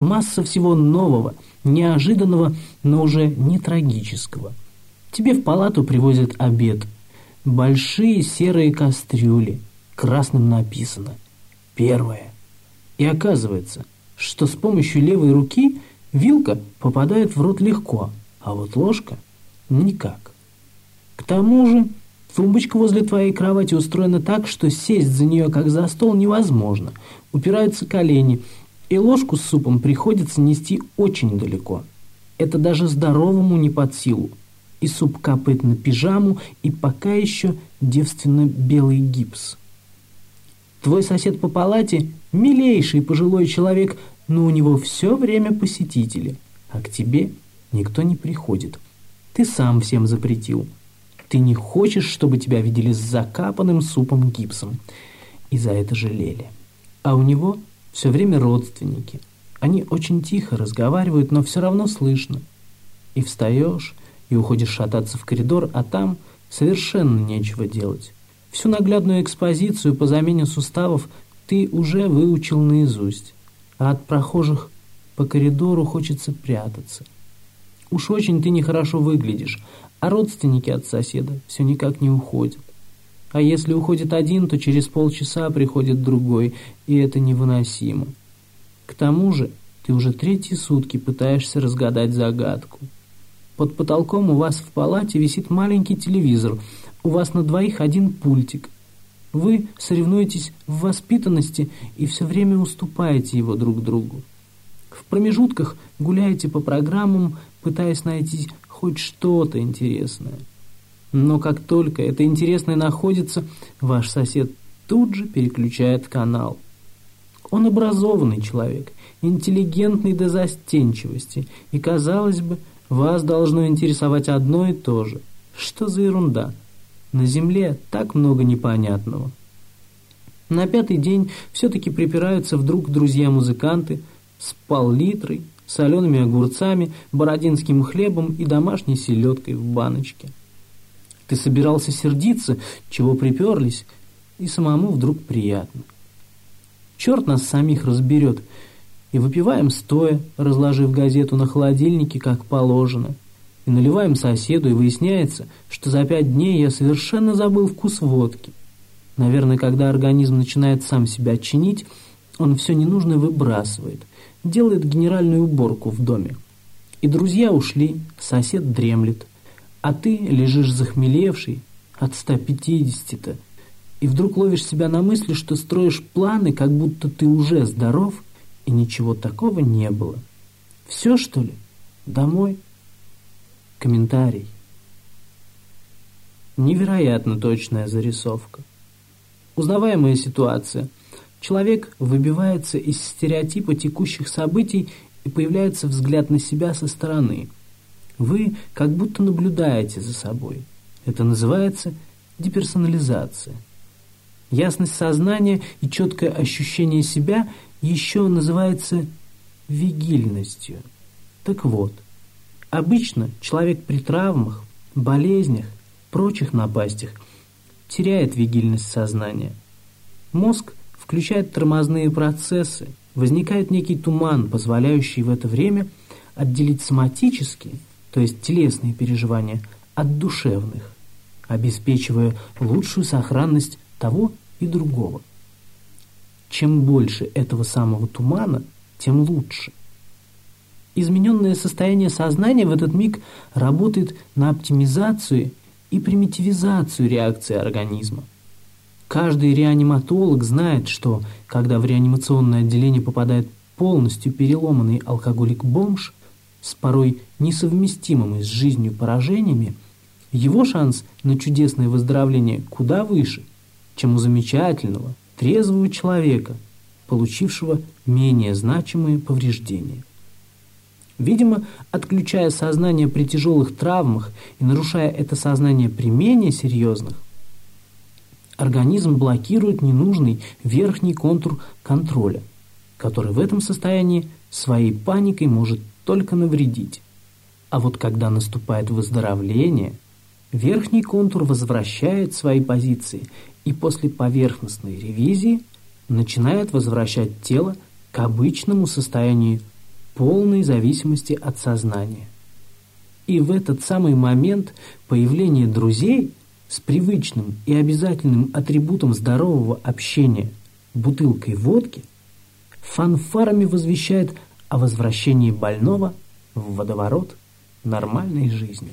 Масса всего нового, неожиданного, но уже не трагического. Тебе в палату привозят обед. Большие серые кастрюли. Красным написано «Первое». И оказывается, что с помощью левой руки вилка попадает в рот легко, а вот ложка – никак. К тому же тумбочка возле твоей кровати устроена так, что сесть за нее как за стол невозможно. Упираются колени, и ложку с супом приходится нести очень далеко. Это даже здоровому не под силу. И суп капает на пижаму, и пока еще девственно белый гипс. Твой сосед по палате – милейший пожилой человек, но у него все время посетители, а к тебе никто не приходит. Ты сам всем запретил. Ты не хочешь, чтобы тебя видели с закапанным супом гипсом. И за это жалели. А у него все время родственники. Они очень тихо разговаривают, но все равно слышно. И встаешь, и уходишь шататься в коридор, а там совершенно нечего делать. Всю наглядную экспозицию по замене суставов ты уже выучил наизусть, а от прохожих по коридору хочется прятаться. Уж очень ты нехорошо выглядишь, а родственники от соседа все никак не уходят. А если уходит один, то через полчаса приходит другой, и это невыносимо. К тому же ты уже третьи сутки пытаешься разгадать загадку. Под потолком у вас в палате висит маленький телевизор, у вас на двоих один пультик. Вы соревнуетесь в воспитанности и все время уступаете его друг другу. В промежутках гуляете по программам, пытаясь найти хоть что-то интересное. Но как только это интересное находится, ваш сосед тут же переключает канал. Он образованный человек, интеллигентный до застенчивости, и, казалось бы, вас должно интересовать одно и то же. Что за ерунда? На земле так много непонятного. На пятый день все-таки припираются вдруг друзья-музыканты с пол-литрой, солеными огурцами, бородинским хлебом и домашней селедкой в баночке. Ты собирался сердиться, чего приперлись, и самому вдруг приятно. Черт нас самих разберет. И выпиваем стоя, разложив газету на холодильнике, как положено. И наливаем соседу, и выясняется, что за пять дней я совершенно забыл вкус водки. Наверное, когда организм начинает сам себя чинить, он все ненужное выбрасывает, делает генеральную уборку в доме. И друзья ушли, сосед дремлет – а ты лежишь захмелевший от 150-то, и вдруг ловишь себя на мысли, что строишь планы, как будто ты уже здоров, и ничего такого не было. Все, что ли? Домой? Комментарий. Невероятно точная зарисовка. Узнаваемая ситуация. Человек выбивается из стереотипа текущих событий и появляется взгляд на себя со стороны – вы как будто наблюдаете за собой. Это называется деперсонализация. Ясность сознания и четкое ощущение себя еще называется вигильностью. Так вот, обычно человек при травмах, болезнях, прочих напастях теряет вигильность сознания. Мозг включает тормозные процессы, возникает некий туман, позволяющий в это время отделить соматические то есть телесные переживания, от душевных, обеспечивая лучшую сохранность того и другого. Чем больше этого самого тумана, тем лучше. Измененное состояние сознания в этот миг работает на оптимизацию и примитивизацию реакции организма. Каждый реаниматолог знает, что когда в реанимационное отделение попадает полностью переломанный алкоголик-бомж, с порой несовместимыми с жизнью поражениями, его шанс на чудесное выздоровление куда выше, чем у замечательного, трезвого человека, получившего менее значимые повреждения. Видимо, отключая сознание при тяжелых травмах и нарушая это сознание при менее серьезных, организм блокирует ненужный верхний контур контроля, который в этом состоянии своей паникой может только навредить. А вот когда наступает выздоровление, верхний контур возвращает свои позиции и после поверхностной ревизии начинает возвращать тело к обычному состоянию полной зависимости от сознания. И в этот самый момент появление друзей с привычным и обязательным атрибутом здорового общения бутылкой водки фанфарами возвещает о возвращении больного в водоворот нормальной жизни.